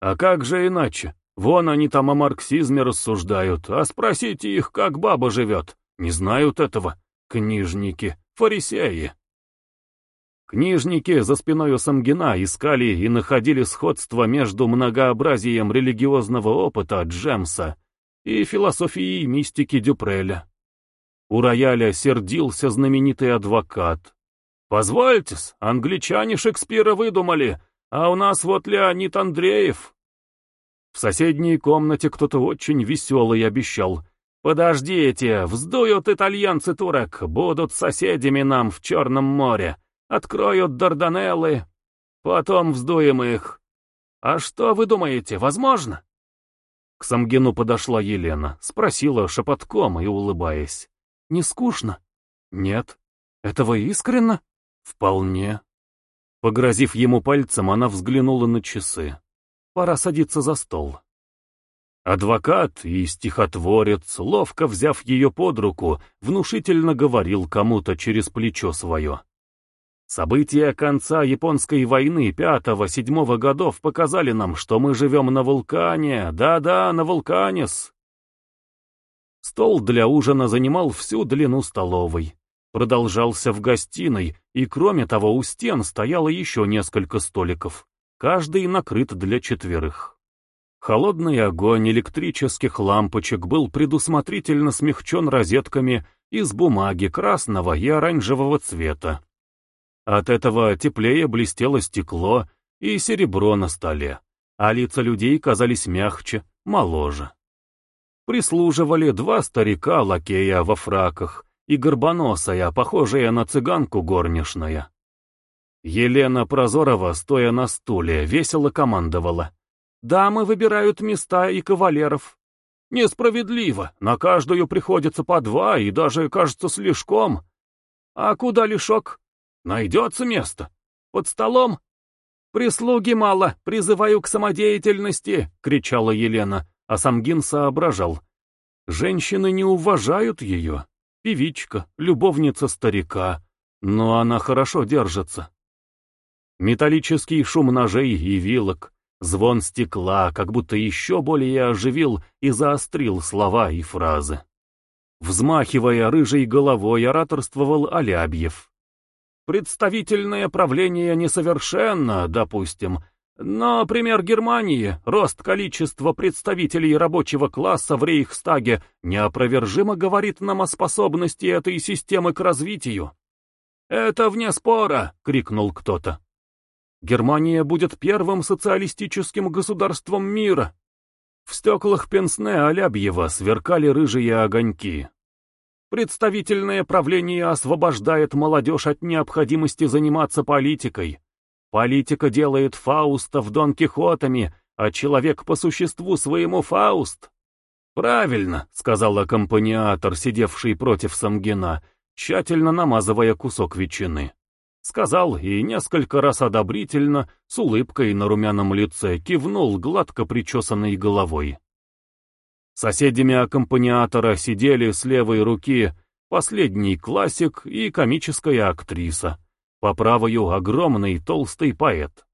«А как же иначе? Вон они там о марксизме рассуждают, а спросите их, как баба живет. Не знают этого. Книжники, фарисеи». Книжники за спиной у Самгина искали и находили сходство между многообразием религиозного опыта Джемса и философии мистики Дюпреля. У рояля сердился знаменитый адвокат. «Позвольтесь, англичане Шекспира выдумали, а у нас вот Леонид Андреев». В соседней комнате кто-то очень веселый обещал. «Подождите, вздуют итальянцы турок, будут соседями нам в Черном море, откроют Дарданеллы, потом вздуем их. А что вы думаете, возможно?» К Самгину подошла Елена, спросила шепотком и улыбаясь. «Не скучно?» «Нет». «Этого искренно?» «Вполне». Погрозив ему пальцем, она взглянула на часы. «Пора садиться за стол». Адвокат и стихотворец, ловко взяв ее под руку, внушительно говорил кому-то через плечо свое. События конца японской войны пятого-седьмого годов показали нам, что мы живем на вулкане, да-да, на вулканес. Стол для ужина занимал всю длину столовой. Продолжался в гостиной, и кроме того у стен стояло еще несколько столиков, каждый накрыт для четверых. Холодный огонь электрических лампочек был предусмотрительно смягчен розетками из бумаги красного и оранжевого цвета. От этого теплее блестело стекло и серебро на столе. а лица людей казались мягче, моложе. Прислуживали два старика-лакея во фраках и горбоносая, похожая на цыганку горничная. Елена Прозорова, стоя на стуле, весело командовала. «Дамы выбирают места и кавалеров. Несправедливо, на каждую приходится по два и даже, кажется, слишком. А куда лишок? Найдется место. Под столом? Прислуги мало, призываю к самодеятельности!» — кричала Елена, а Самгин соображал. «Женщины не уважают ее. Певичка, любовница старика, но она хорошо держится. Металлический шум ножей и вилок, звон стекла, как будто еще более оживил и заострил слова и фразы. Взмахивая рыжей головой, ораторствовал Алябьев. Представительное правление несовершенно, допустим, но пример Германии, рост количества представителей рабочего класса в Рейхстаге неопровержимо говорит нам о способности этой системы к развитию. «Это вне спора!» — крикнул кто-то. Германия будет первым социалистическим государством мира. В стеклах пенсне Алябьева сверкали рыжие огоньки. Представительное правление освобождает молодежь от необходимости заниматься политикой. Политика делает Фаустов Дон Кихотами, а человек по существу своему Фауст. «Правильно», — сказал аккомпаниатор, сидевший против Самгина, тщательно намазывая кусок ветчины. Сказал и несколько раз одобрительно, с улыбкой на румяном лице, кивнул гладко причесанной головой. Соседями аккомпаниатора сидели с левой руки последний классик и комическая актриса, по правую огромный толстый поэт.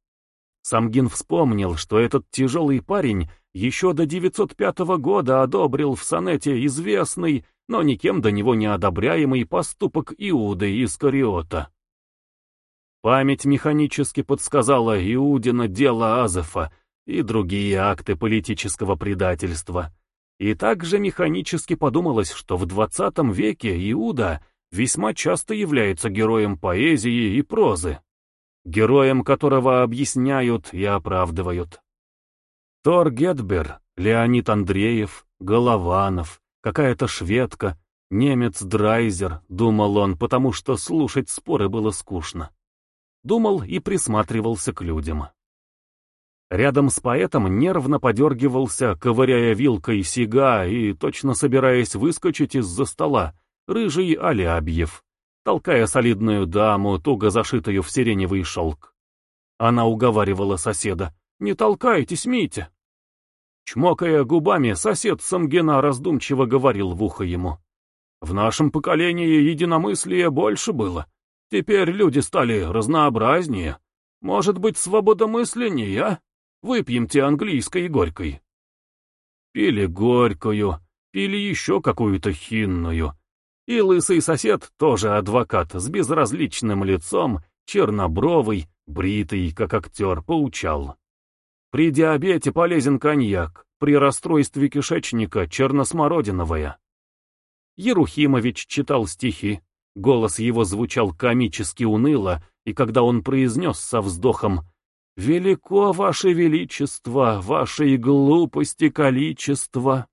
Самгин вспомнил, что этот тяжелый парень еще до 905 года одобрил в сонете известный, но никем до него не одобряемый поступок Иуды из Кариота. Память механически подсказала Иудина дело Азефа и другие акты политического предательства. И также механически подумалось, что в 20 веке Иуда весьма часто является героем поэзии и прозы, героем которого объясняют и оправдывают. Тор Гетбер, Леонид Андреев, Голованов, какая-то шведка, немец Драйзер, думал он, потому что слушать споры было скучно думал и присматривался к людям. Рядом с поэтом нервно подергивался, ковыряя вилкой сига и точно собираясь выскочить из-за стола, рыжий Алябьев, толкая солидную даму, туго зашитую в сиреневый шелк. Она уговаривала соседа, «Не толкайтесь, Митя!» Чмокая губами, сосед Самгина раздумчиво говорил в ухо ему, «В нашем поколении единомыслия больше было, Теперь люди стали разнообразнее. Может быть, свободомысленнее, а? Выпьемте английской горькой. Пили горькую, пили еще какую-то хинную. И лысый сосед, тоже адвокат, с безразличным лицом, чернобровый, бритый, как актер, поучал. При диабете полезен коньяк, при расстройстве кишечника черносмородиновая. Ерухимович читал стихи. Голос его звучал комически уныло, и когда он произнес со вздохом «Велико ваше величество, вашей глупости количество»,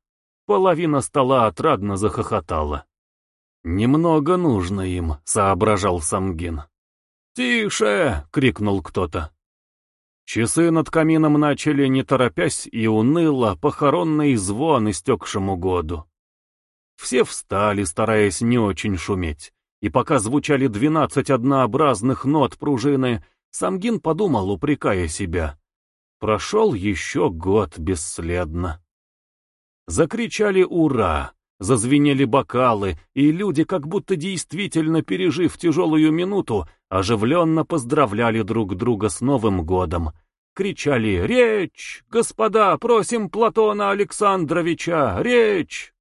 половина стола отрадно захохотала. «Немного нужно им», — соображал Самгин. «Тише!» — крикнул кто-то. Часы над камином начали, не торопясь, и уныло похоронный звон истекшему году. Все встали, стараясь не очень шуметь и пока звучали двенадцать однообразных нот пружины, Самгин подумал, упрекая себя. Прошел еще год бесследно. Закричали «Ура!», зазвенели бокалы, и люди, как будто действительно пережив тяжелую минуту, оживленно поздравляли друг друга с Новым годом. Кричали «Речь! Господа, просим Платона Александровича! Речь!»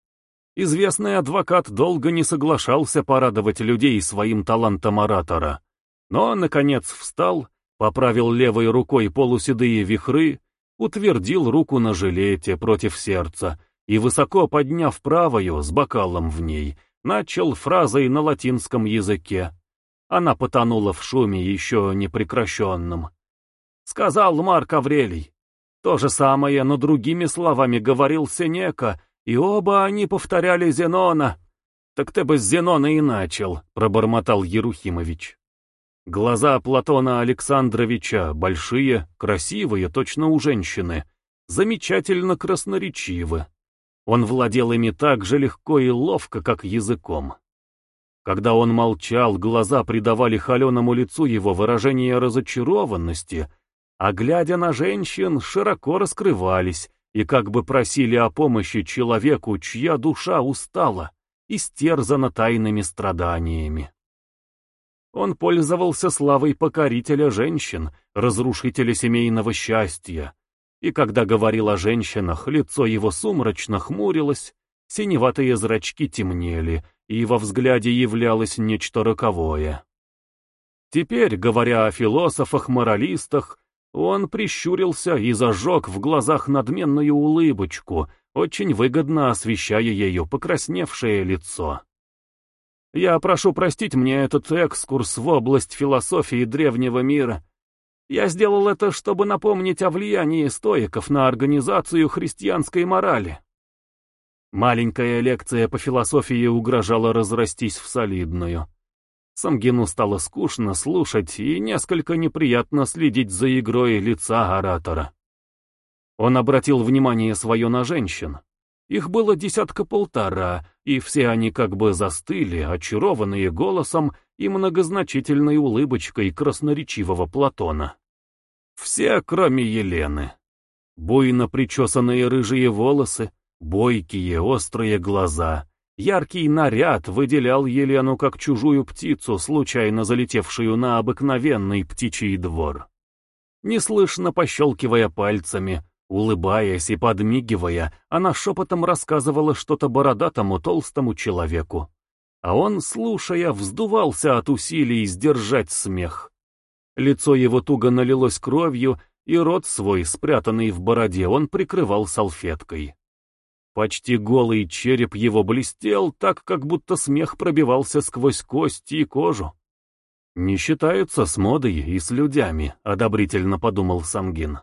Известный адвокат долго не соглашался порадовать людей своим талантом оратора. Но, наконец, встал, поправил левой рукой полуседые вихры, утвердил руку на жилете против сердца и, высоко подняв правую, с бокалом в ней, начал фразой на латинском языке. Она потонула в шуме еще непрекращенном. Сказал Марк Аврелий, То же самое, но другими словами говорил Сенека, и оба они повторяли Зенона. «Так ты бы с Зенона и начал», — пробормотал Ерухимович. Глаза Платона Александровича большие, красивые, точно у женщины, замечательно красноречивы. Он владел ими так же легко и ловко, как языком. Когда он молчал, глаза придавали холеному лицу его выражение разочарованности, а глядя на женщин, широко раскрывались и как бы просили о помощи человеку, чья душа устала, истерзана тайными страданиями. Он пользовался славой покорителя женщин, разрушителя семейного счастья, и когда говорил о женщинах, лицо его сумрачно хмурилось, синеватые зрачки темнели, и во взгляде являлось нечто роковое. Теперь, говоря о философах-моралистах, он прищурился и зажег в глазах надменную улыбочку, очень выгодно освещая ее покрасневшее лицо. Я прошу простить мне этот экскурс в область философии древнего мира. Я сделал это, чтобы напомнить о влиянии стоиков на организацию христианской морали. Маленькая лекция по философии угрожала разрастись в солидную. Самгину стало скучно слушать и несколько неприятно следить за игрой лица оратора. Он обратил внимание свое на женщин. Их было десятка-полтора, и все они как бы застыли, очарованные голосом и многозначительной улыбочкой красноречивого Платона. Все, кроме Елены. Буйно причесанные рыжие волосы, бойкие острые глаза. Яркий наряд выделял Елену как чужую птицу, случайно залетевшую на обыкновенный птичий двор. Неслышно пощелкивая пальцами, Улыбаясь и подмигивая, она шепотом рассказывала что-то бородатому толстому человеку. А он, слушая, вздувался от усилий сдержать смех. Лицо его туго налилось кровью, и рот свой, спрятанный в бороде, он прикрывал салфеткой. Почти голый череп его блестел, так как будто смех пробивался сквозь кости и кожу. «Не считается с модой и с людьми», — одобрительно подумал Самгин.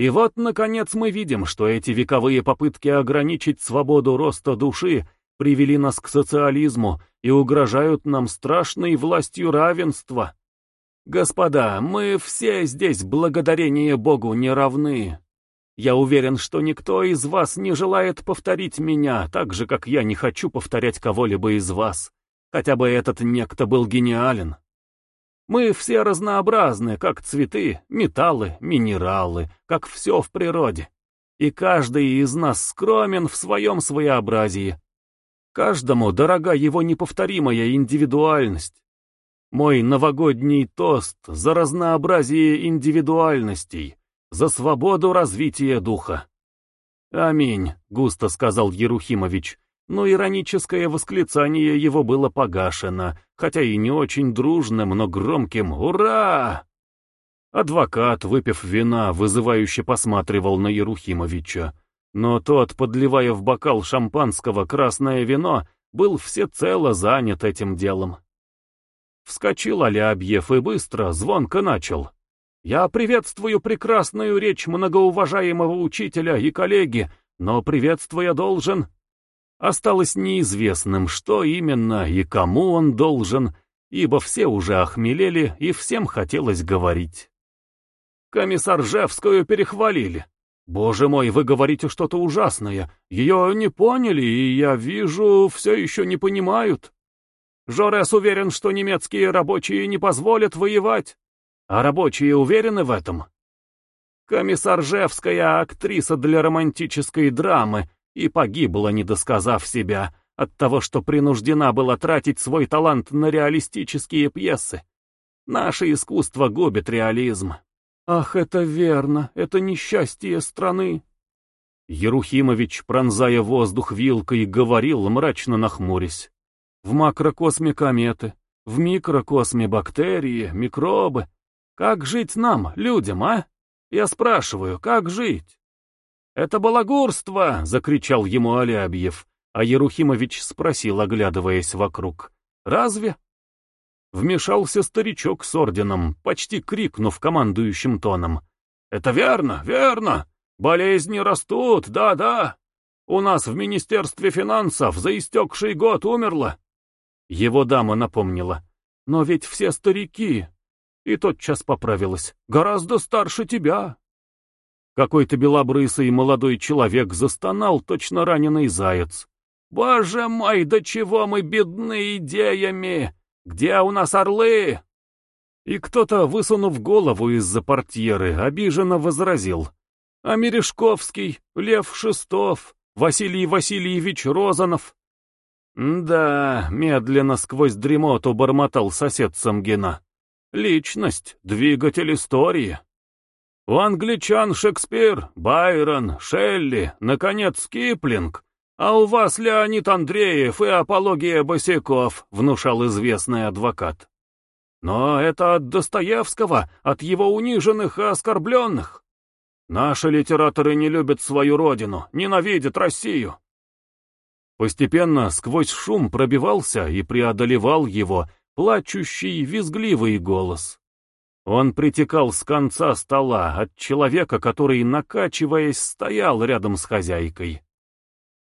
И вот, наконец, мы видим, что эти вековые попытки ограничить свободу роста души привели нас к социализму и угрожают нам страшной властью равенства. Господа, мы все здесь благодарение Богу не равны. Я уверен, что никто из вас не желает повторить меня, так же, как я не хочу повторять кого-либо из вас, хотя бы этот некто был гениален. Мы все разнообразны, как цветы, металлы, минералы, как все в природе. И каждый из нас скромен в своем своеобразии. Каждому дорога его неповторимая индивидуальность. Мой новогодний тост за разнообразие индивидуальностей, за свободу развития духа. «Аминь», — густо сказал Ерухимович, но ироническое восклицание его было погашено, хотя и не очень дружным, но громким «Ура!». Адвокат, выпив вина, вызывающе посматривал на Ерухимовича, но тот, подливая в бокал шампанского красное вино, был всецело занят этим делом. Вскочил Алябьев и быстро, звонко начал. «Я приветствую прекрасную речь многоуважаемого учителя и коллеги, но приветствуя должен Осталось неизвестным, что именно и кому он должен, ибо все уже охмелели и всем хотелось говорить. Комиссар Жевскую перехвалили. «Боже мой, вы говорите что-то ужасное. Ее не поняли, и, я вижу, все еще не понимают. Жорес уверен, что немецкие рабочие не позволят воевать. А рабочие уверены в этом?» Комиссар Жевская — актриса для романтической драмы, и погибла, не досказав себя, от того, что принуждена была тратить свой талант на реалистические пьесы. Наше искусство губит реализм. Ах, это верно, это несчастье страны. Ерухимович, пронзая воздух вилкой, говорил, мрачно нахмурясь. В макрокосме кометы, в микрокосме бактерии, микробы. Как жить нам, людям, а? Я спрашиваю, как жить? «Это балагурство!» — закричал ему Алябьев, а Ерухимович спросил, оглядываясь вокруг. «Разве?» Вмешался старичок с орденом, почти крикнув командующим тоном. Это верно, верно. Болезни растут, да-да. У нас в Министерстве финансов за истекший год умерло. Его дама напомнила. Но ведь все старики. И тотчас поправилась. Гораздо старше тебя. Какой-то белобрысый молодой человек застонал, точно раненый заяц. «Боже мой, до чего мы бедны идеями! Где у нас орлы?» И кто-то, высунув голову из-за портьеры, обиженно возразил. «А Мережковский, Лев Шестов, Василий Васильевич Розанов». «Да», — медленно сквозь дремоту бормотал сосед Самгина. «Личность, двигатель истории». У англичан Шекспир, Байрон, Шелли, наконец, Киплинг, а у вас Леонид Андреев и апология босиков, внушал известный адвокат. Но это от Достоевского, от его униженных и оскорбленных. Наши литераторы не любят свою родину, ненавидят Россию. Постепенно сквозь шум пробивался и преодолевал его плачущий, визгливый голос. Он притекал с конца стола от человека, который, накачиваясь, стоял рядом с хозяйкой.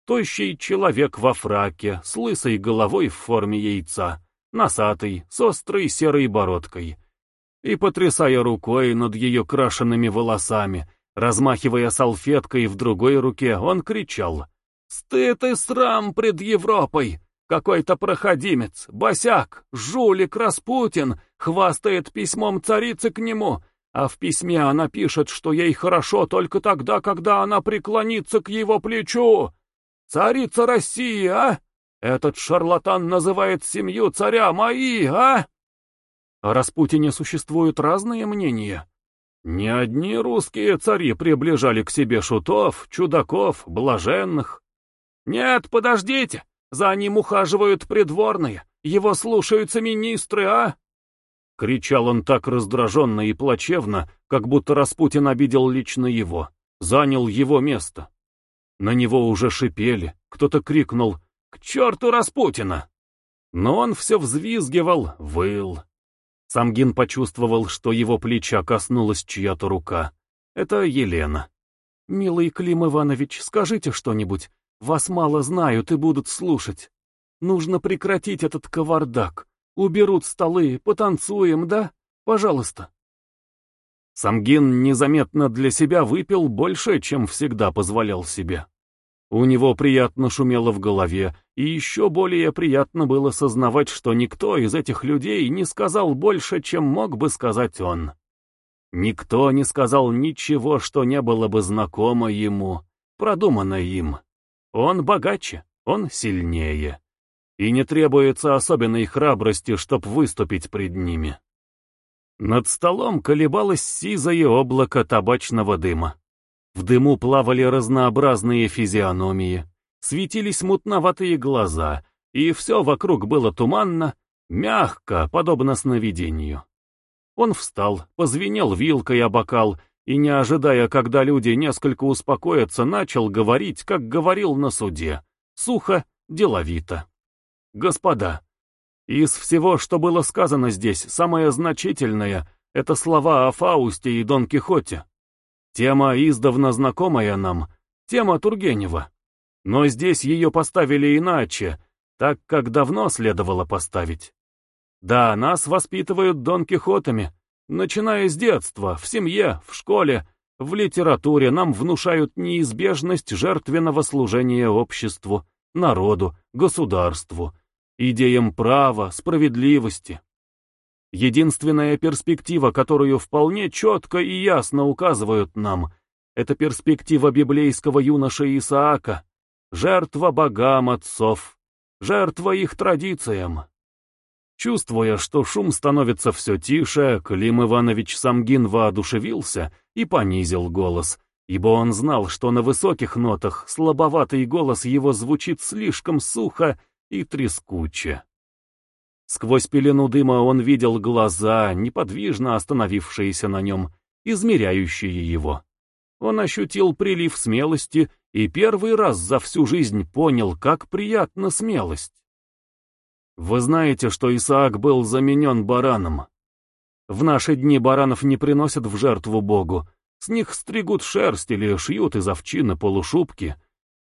Тощий человек во фраке, с лысой головой в форме яйца, носатый, с острой серой бородкой. И, потрясая рукой над ее крашенными волосами, размахивая салфеткой в другой руке, он кричал «Стыд и срам пред Европой! Какой-то проходимец, босяк, жулик Распутин хвастает письмом царицы к нему, а в письме она пишет, что ей хорошо только тогда, когда она преклонится к его плечу. Царица России, а? Этот шарлатан называет семью царя мои, а? О Распутине существуют разные мнения. Не одни русские цари приближали к себе шутов, чудаков, блаженных. Нет, подождите, за ним ухаживают придворные, его слушаются министры, а?» Кричал он так раздраженно и плачевно, как будто Распутин обидел лично его, занял его место. На него уже шипели, кто-то крикнул «К черту Распутина!» Но он все взвизгивал, выл. Самгин почувствовал, что его плеча коснулась чья-то рука. Это Елена. «Милый Клим Иванович, скажите что-нибудь. Вас мало знают и будут слушать. Нужно прекратить этот кавардак. Уберут столы, потанцуем, да? Пожалуйста. Самгин незаметно для себя выпил больше, чем всегда позволял себе. У него приятно шумело в голове, и еще более приятно было сознавать, что никто из этих людей не сказал больше, чем мог бы сказать он. Никто не сказал ничего, что не было бы знакомо ему, продумано им. Он богаче, он сильнее. И не требуется особенной храбрости, чтоб выступить пред ними. Над столом колебалось сизое облако табачного дыма. В дыму плавали разнообразные физиономии, светились мутноватые глаза, и все вокруг было туманно, мягко, подобно сновидению. Он встал, позвенел вилкой о бокал и, не ожидая, когда люди несколько успокоятся, начал говорить, как говорил на суде, сухо, деловито. «Господа, из всего, что было сказано здесь, самое значительное — это слова о Фаусте и Дон Кихоте. Тема издавна знакомая нам, тема Тургенева. Но здесь ее поставили иначе, так как давно следовало поставить. Да, нас воспитывают Дон Кихотами, Начиная с детства, в семье, в школе, в литературе нам внушают неизбежность жертвенного служения обществу, народу, государству, идеям права, справедливости. Единственная перспектива, которую вполне четко и ясно указывают нам, это перспектива библейского юноши Исаака, жертва богам отцов, жертва их традициям. Чувствуя, что шум становится все тише, Клим Иванович Самгин воодушевился и понизил голос, ибо он знал, что на высоких нотах слабоватый голос его звучит слишком сухо и трескуче. Сквозь пелену дыма он видел глаза, неподвижно остановившиеся на нем, измеряющие его. Он ощутил прилив смелости и первый раз за всю жизнь понял, как приятна смелость. Вы знаете, что Исаак был заменен бараном. В наши дни баранов не приносят в жертву Богу, с них стригут шерсть или шьют из овчины полушубки.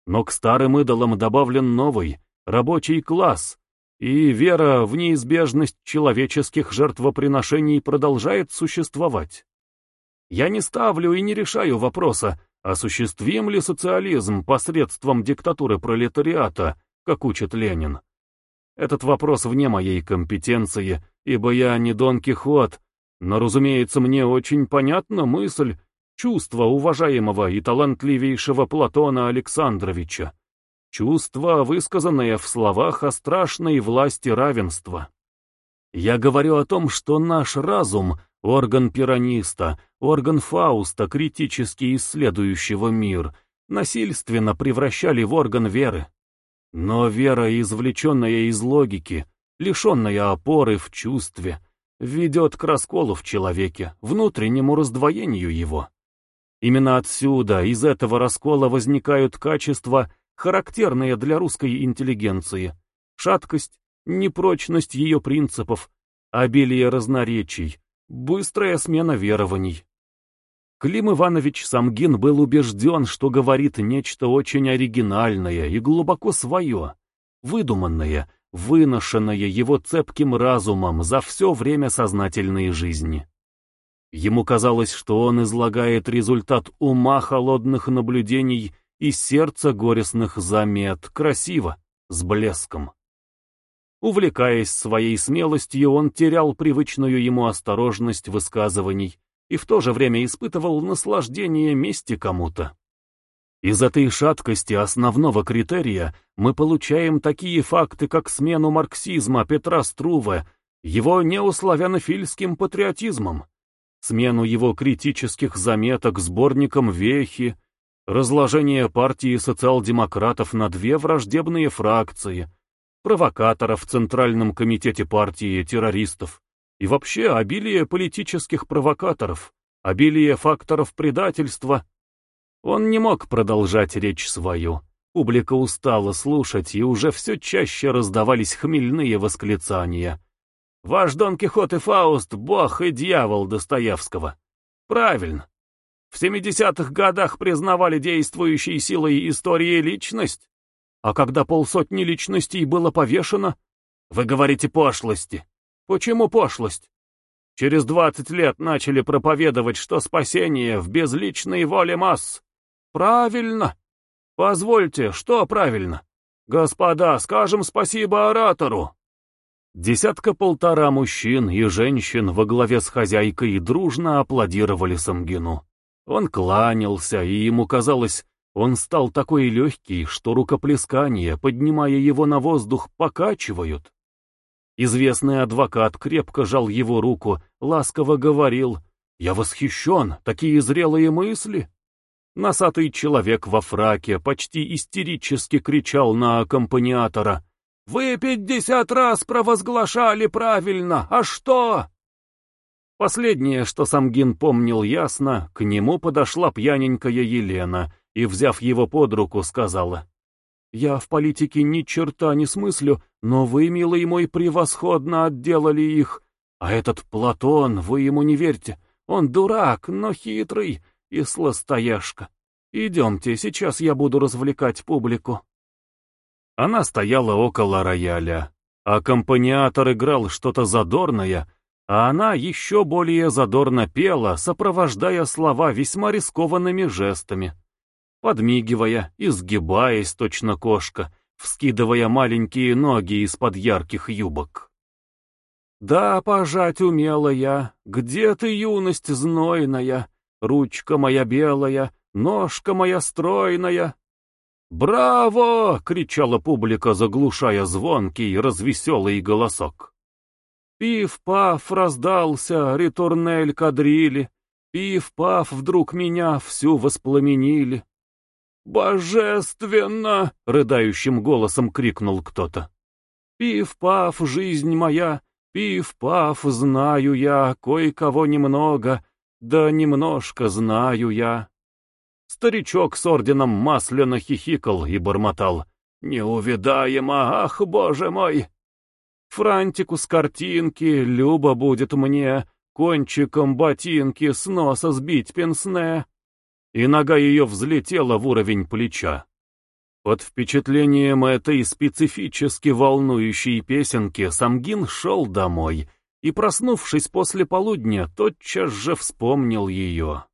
Но к старым идолам добавлен новый, рабочий класс, и вера в неизбежность человеческих жертвоприношений продолжает существовать. Я не ставлю и не решаю вопроса, осуществим ли социализм посредством диктатуры пролетариата, как учит Ленин. Этот вопрос вне моей компетенции, ибо я не Дон Кихот, но, разумеется, мне очень понятна мысль, чувство уважаемого и талантливейшего Платона Александровича, чувство, высказанное в словах о страшной власти равенства. Я говорю о том, что наш разум — орган пираниста, орган Фауста, критически исследующего мир, насильственно превращали в орган веры. Но вера, извлеченная из логики, лишенная опоры в чувстве, ведет к расколу в человеке, внутреннему раздвоению его. Именно отсюда, из этого раскола возникают качества, характерные для русской интеллигенции. Шаткость, непрочность ее принципов, обилие разноречий, быстрая смена верований. Клим Иванович Самгин был убежден, что говорит нечто очень оригинальное и глубоко свое, выдуманное, выношенное его цепким разумом за все время сознательной жизни. Ему казалось, что он излагает результат ума холодных наблюдений и сердца горестных замет, красиво, с блеском. Увлекаясь своей смелостью, он терял привычную ему осторожность высказываний и в то же время испытывал наслаждение мести кому-то. Из этой шаткости основного критерия мы получаем такие факты, как смену марксизма Петра Струве, его неославянофильским патриотизмом, смену его критических заметок сборником Вехи, разложение партии социал-демократов на две враждебные фракции, провокаторов в Центральном комитете партии террористов и вообще обилие политических провокаторов, обилие факторов предательства. Он не мог продолжать речь свою. Публика устала слушать, и уже все чаще раздавались хмельные восклицания. Ваш Дон Кихот и Фауст — бог и дьявол Достоевского. Правильно. В 70-х годах признавали действующей силой истории личность. А когда полсотни личностей было повешено, вы говорите пошлости. Почему пошлость? Через 20 лет начали проповедовать, что спасение в безличной воле масс. Правильно. Позвольте, что правильно? Господа, скажем спасибо оратору. Десятка-полтора мужчин и женщин во главе с хозяйкой дружно аплодировали Самгину. Он кланялся, и ему казалось, он стал такой легкий, что рукоплескания, поднимая его на воздух, покачивают. Известный адвокат крепко жал его руку, ласково говорил, «Я восхищен, такие зрелые мысли!» Носатый человек во фраке почти истерически кричал на аккомпаниатора, вы пятьдесят раз провозглашали правильно, а что? Последнее, что Самгин помнил ясно, к нему подошла пьяненькая Елена и, взяв его под руку, сказала, «Я в политике ни черта не смыслю, но вы, милый мой, превосходно отделали их. А этот Платон, вы ему не верьте, он дурак, но хитрый и сластояшка. Идемте, сейчас я буду развлекать публику». Она стояла около рояля. Аккомпаниатор играл что-то задорное, а она еще более задорно пела, сопровождая слова весьма рискованными жестами. Подмигивая, изгибаясь точно кошка, вскидывая маленькие ноги из-под ярких юбок. Да, пожать умела я, где ты, юность знойная, ручка моя белая, ножка моя стройная, «Браво!» — кричала публика, заглушая звонкий, развеселый голосок. Пиф-паф раздался, ритурнель кадрили, Пиф-паф вдруг меня всю воспламенили. «Божественно!» — рыдающим голосом крикнул кто-то. «Пиф-паф, жизнь моя, пиф-паф, знаю я, кое-кого немного, да немножко знаю я». Старичок с орденом масляно хихикал и бормотал. «Неувидаемо, ах, боже мой!» Франтику с картинки, Люба будет мне, кончиком ботинки с носа сбить пенсне, и нога ее взлетела в уровень плеча. Под впечатлением этой специфически волнующей песенки Самгин шел домой и, проснувшись после полудня, тотчас же вспомнил ее.